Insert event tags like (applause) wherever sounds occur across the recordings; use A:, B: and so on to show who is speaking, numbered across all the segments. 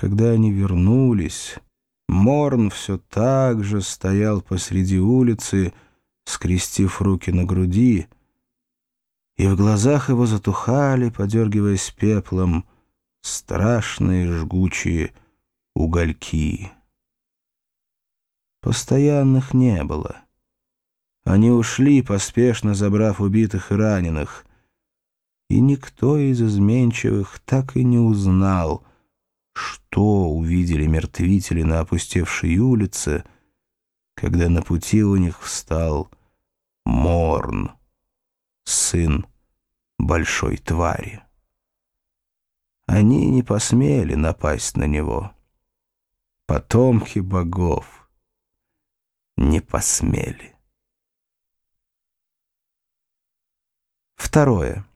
A: Когда они вернулись, Морн все так же стоял посреди улицы, скрестив руки на груди, и в глазах его затухали, подергиваясь пеплом, страшные жгучие угольки. Постоянных не было. Они ушли, поспешно забрав убитых и раненых. И никто из изменчивых так и не узнал, что увидели мертвители на опустевшей улице, когда на пути у них встал Морн, сын большой твари. Они не посмели напасть на него. Потомки богов не посмели. Второе.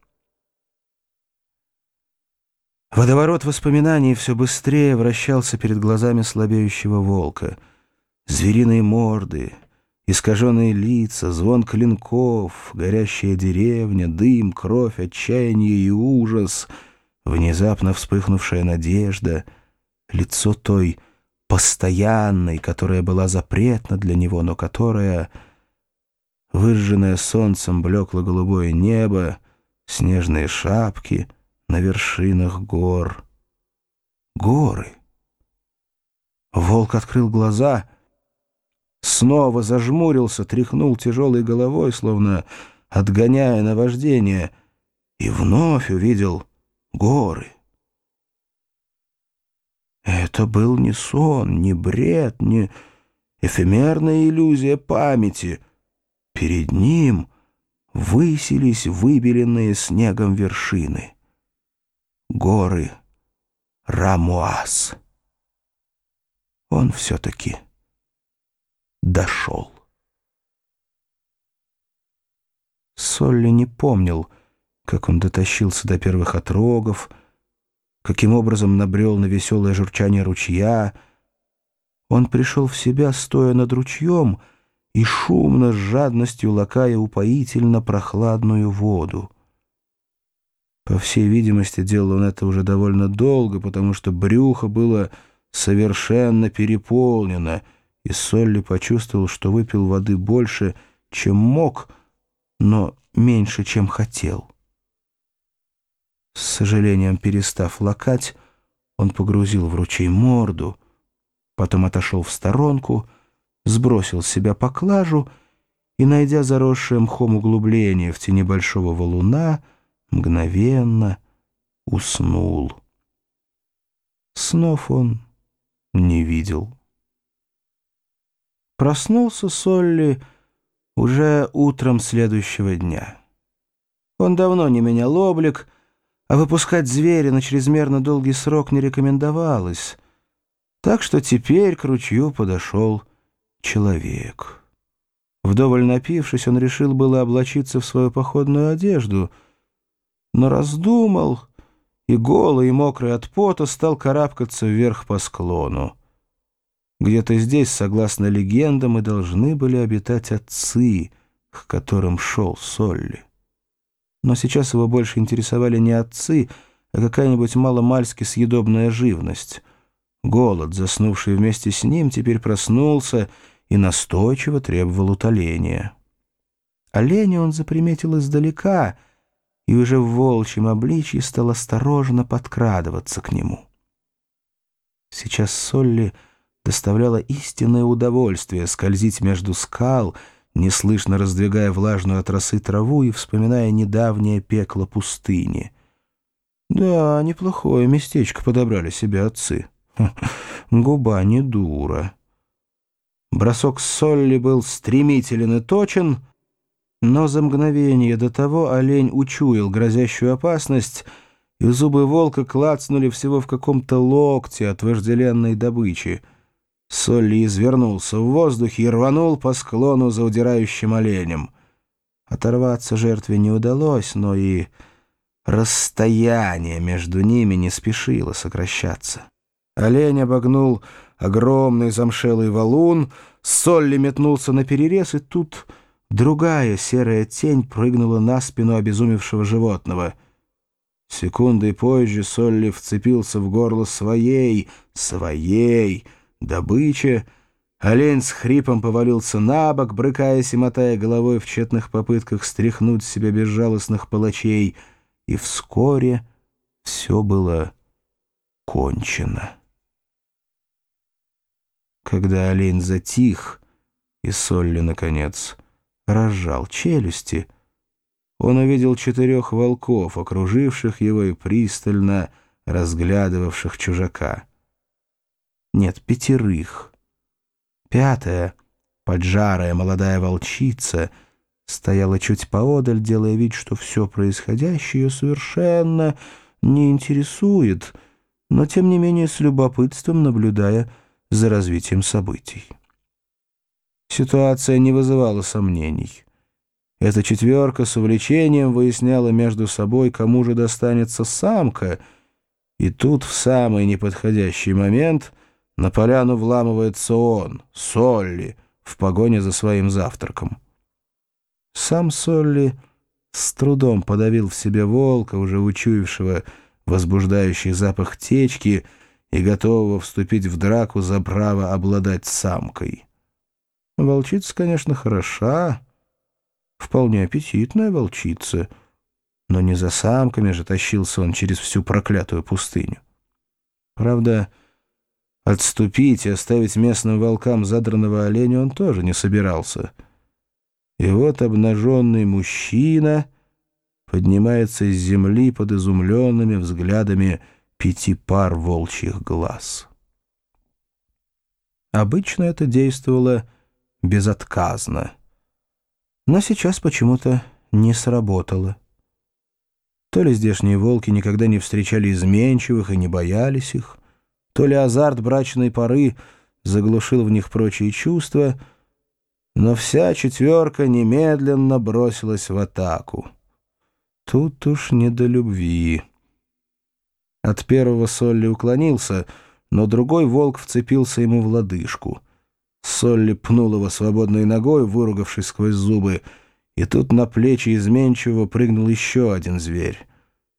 A: Водоворот воспоминаний все быстрее вращался перед глазами слабеющего волка. Звериные морды, искаженные лица, звон клинков, горящая деревня, дым, кровь, отчаяние и ужас, внезапно вспыхнувшая надежда, лицо той постоянной, которая была запретна для него, но которая выжженное солнцем блекло-голубое небо, снежные шапки на вершинах гор. Горы. Волк открыл глаза, снова зажмурился, тряхнул тяжелой головой, словно отгоняя наваждение, и вновь увидел горы. Это был не сон, не бред, не эфемерная иллюзия памяти — Перед ним высились выбеленные снегом вершины. Горы Рамуаз. Он все-таки дошел. Солли не помнил, как он дотащился до первых отрогов, каким образом набрел на веселое журчание ручья. Он пришел в себя, стоя над ручьем, и шумно, с жадностью лакая упоительно прохладную воду. По всей видимости, делал он это уже довольно долго, потому что брюхо было совершенно переполнено, и Солли почувствовал, что выпил воды больше, чем мог, но меньше, чем хотел. С сожалением перестав лакать, он погрузил в ручей морду, потом отошел в сторонку — сбросил с себя поклажу и, найдя заросшее мхом углубление в тени большого валуна, мгновенно уснул. Снов он не видел. Проснулся Солли уже утром следующего дня. Он давно не менял облик, а выпускать зверя на чрезмерно долгий срок не рекомендовалось, так что теперь к ручью подошел человек. Вдоволь напившись, он решил было облачиться в свою походную одежду, но раздумал и голый и мокрый от пота стал карабкаться вверх по склону. Где-то здесь, согласно легендам, и должны были обитать отцы, к которым шел Солли. Но сейчас его больше интересовали не отцы, а какая-нибудь маломальски съедобная живность. Голод, заснувший вместе с ним, теперь проснулся — и настойчиво требовал утоления. Оленя он заприметил издалека и уже в волчьем обличье стал осторожно подкрадываться к нему. Сейчас Солли доставляла истинное удовольствие скользить между скал, неслышно раздвигая влажную от росы траву и вспоминая недавнее пекло пустыни. Да, неплохое местечко подобрали себе отцы. (laughs) Губа не дура. Бросок Солли был стремителен и точен, но за мгновение до того олень учуял грозящую опасность, и зубы волка клацнули всего в каком-то локте от вожделенной добычи. Солли извернулся в воздухе и рванул по склону за удирающим оленем. Оторваться жертве не удалось, но и расстояние между ними не спешило сокращаться. Олень обогнул огромный замшелый валун, Солли метнулся на перерез, и тут другая серая тень прыгнула на спину обезумевшего животного. Секундой позже Солли вцепился в горло своей, своей добычи. Олень с хрипом повалился на бок, брыкаясь и мотая головой в тщетных попытках стряхнуть с себя безжалостных палачей. И вскоре все было кончено. Когда олень затих, и Солли, наконец, разжал челюсти, он увидел четырех волков, окруживших его и пристально разглядывавших чужака. Нет, пятерых. Пятая, поджарая молодая волчица, стояла чуть поодаль, делая вид, что все происходящее ее совершенно не интересует, но тем не менее с любопытством наблюдая за развитием событий. Ситуация не вызывала сомнений. Эта четверка с увлечением выясняла между собой, кому же достанется самка, и тут в самый неподходящий момент на поляну вламывается он, Солли, в погоне за своим завтраком. Сам Солли с трудом подавил в себе волка, уже учуявшего возбуждающий запах течки и готового вступить в драку за право обладать самкой. Волчица, конечно, хороша, вполне аппетитная волчица, но не за самками же тащился он через всю проклятую пустыню. Правда, отступить и оставить местным волкам задранного оленя он тоже не собирался. И вот обнаженный мужчина поднимается из земли под изумленными взглядами пяти пар волчьих глаз. Обычно это действовало безотказно. Но сейчас почему-то не сработало. То ли здешние волки никогда не встречали изменчивых и не боялись их, то ли азарт брачной поры заглушил в них прочие чувства, но вся четверка немедленно бросилась в атаку. Тут уж не до любви. От первого Солли уклонился, но другой волк вцепился ему в лодыжку. Солли пнул его свободной ногой, выругавшись сквозь зубы, и тут на плечи изменчивого прыгнул еще один зверь.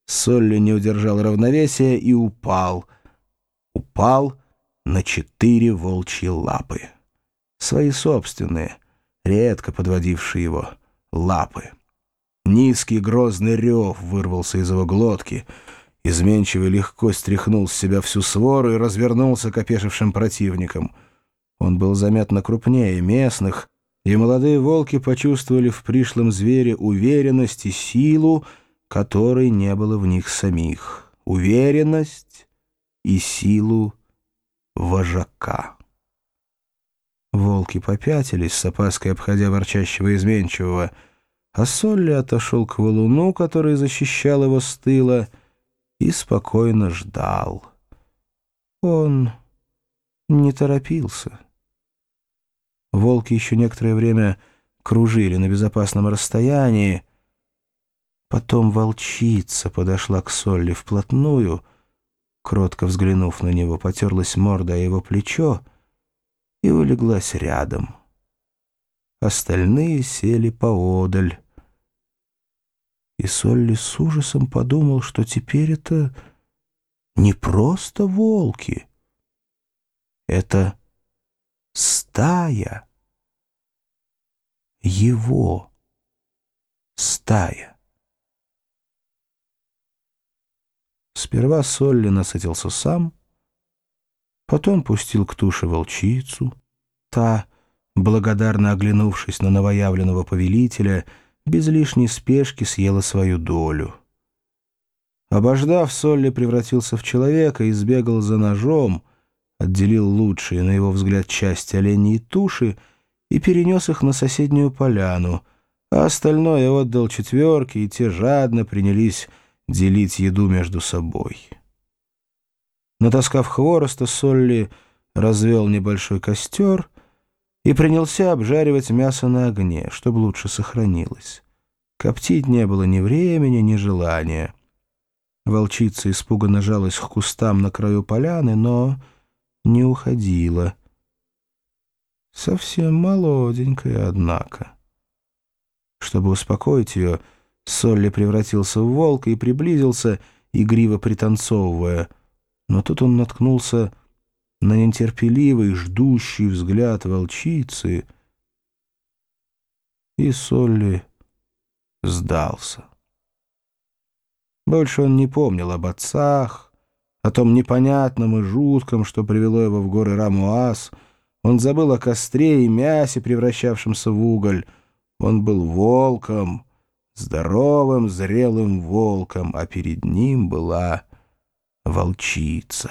A: Солли не удержал равновесия и упал. Упал на четыре волчьи лапы. Свои собственные, редко подводившие его, лапы. Низкий грозный рев вырвался из его глотки. Изменчивый легко стряхнул с себя всю свору и развернулся к опешившим противникам — он был заметно крупнее местных, и молодые волки почувствовали в пришлом звере уверенность и силу, которой не было в них самих. Уверенность и силу вожака. Волки попятились, с опаской обходя ворчащего изменчивого, а Солли отошел к валуну, который защищал его с тыла, и спокойно ждал. Он не торопился. Волки еще некоторое время кружили на безопасном расстоянии. Потом волчица подошла к Солли вплотную, кротко взглянув на него, потерлась морда о его плечо и улеглась рядом. Остальные сели поодаль. И Солли с ужасом подумал, что теперь это не просто волки. Это стая его стая. Сперва Солли насытился сам, потом пустил к туше волчицу. Та, благодарно оглянувшись на новоявленного повелителя, без лишней спешки съела свою долю. Обождав, Солли превратился в человека и сбегал за ножом, отделил лучшие, на его взгляд, части оленей туши и перенес их на соседнюю поляну, а остальное отдал четверке, и те жадно принялись делить еду между собой. Натаскав хвороста, Солли развел небольшой костер и принялся обжаривать мясо на огне, чтобы лучше сохранилось. Коптить не было ни времени, ни желания. Волчица испуганно жалась к кустам на краю поляны, но не уходила — Совсем молоденькая, однако. Чтобы успокоить ее, Солли превратился в волка и приблизился, игриво пританцовывая. Но тут он наткнулся на нетерпеливый, ждущий взгляд волчицы, и Солли сдался. Больше он не помнил об отцах, о том непонятном и жутком, что привело его в горы Рамуаз. Он забыл о костре и мясе, превращавшемся в уголь. Он был волком, здоровым, зрелым волком, а перед ним была волчица.